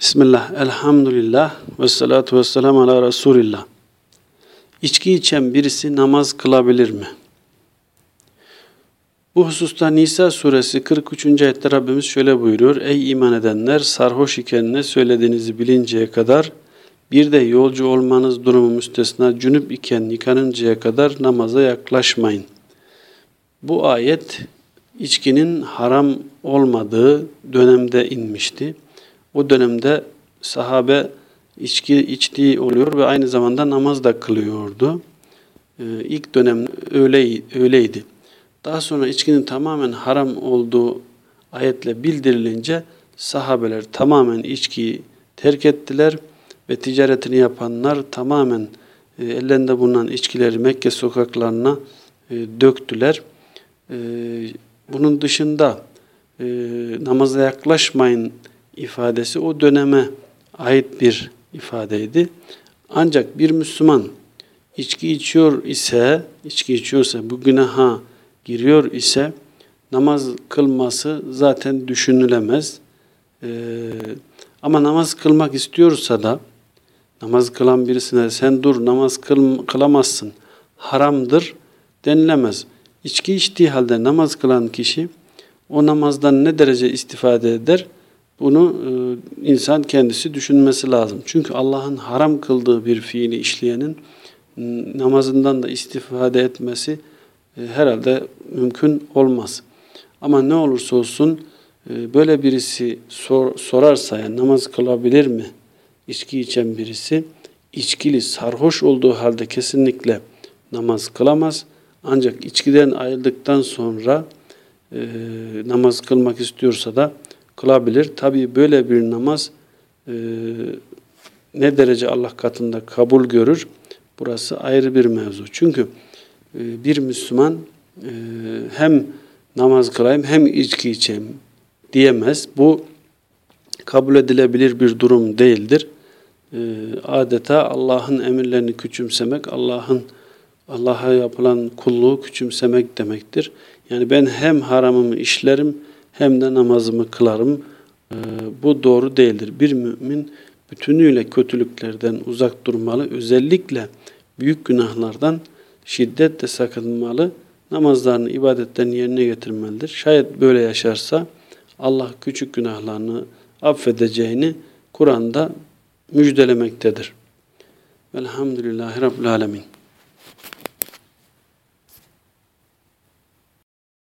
Bismillah, elhamdülillah, ve salatu ve selamu ala Resulillah. İçki içen birisi namaz kılabilir mi? Bu hususta Nisa suresi 43. ayette Rabbimiz şöyle buyuruyor. Ey iman edenler sarhoş iken ne söylediğinizi bilinceye kadar bir de yolcu olmanız durumu müstesna cünüp iken yıkanıncaya kadar namaza yaklaşmayın. Bu ayet içkinin haram olmadığı dönemde inmişti. O dönemde sahabe içki içtiği oluyor ve aynı zamanda namaz da kılıyordu. Ee, ilk dönem öyle, öyleydi. Daha sonra içkinin tamamen haram olduğu ayetle bildirilince sahabeler tamamen içkiyi terk ettiler ve ticaretini yapanlar tamamen e, ellerinde bulunan içkileri Mekke sokaklarına e, döktüler. E, bunun dışında e, namaza yaklaşmayın ifadesi o döneme ait bir ifadeydi. Ancak bir Müslüman içki içiyor ise, içki içiyorsa, bu günaha giriyor ise namaz kılması zaten düşünülemez. Ee, ama namaz kılmak istiyorsa da namaz kılan birisine sen dur namaz kıl, kılamazsın haramdır denilemez. İçki içtiği halde namaz kılan kişi o namazdan ne derece istifade eder? Bunu e, insan kendisi düşünmesi lazım. Çünkü Allah'ın haram kıldığı bir fiili işleyenin namazından da istifade etmesi e, herhalde mümkün olmaz. Ama ne olursa olsun e, böyle birisi sor, sorarsa yani namaz kılabilir mi? İçki içen birisi içkili sarhoş olduğu halde kesinlikle namaz kılamaz. Ancak içkiden ayrıldıktan sonra e, namaz kılmak istiyorsa da kılabilir. Tabi böyle bir namaz e, ne derece Allah katında kabul görür? Burası ayrı bir mevzu. Çünkü e, bir Müslüman e, hem namaz kılayım hem içki içeyim diyemez. Bu kabul edilebilir bir durum değildir. E, adeta Allah'ın emirlerini küçümsemek, Allah'ın Allah'a yapılan kulluğu küçümsemek demektir. Yani ben hem haramımı işlerim hem de namazımı kılarım. Ee, bu doğru değildir. Bir mümin bütünüyle kötülüklerden uzak durmalı. Özellikle büyük günahlardan şiddetle sakınmalı. Namazlarını, ibadetlerini yerine getirmelidir. Şayet böyle yaşarsa Allah küçük günahlarını affedeceğini Kur'an'da müjdelemektedir. Velhamdülillahi Rabbil Alemin.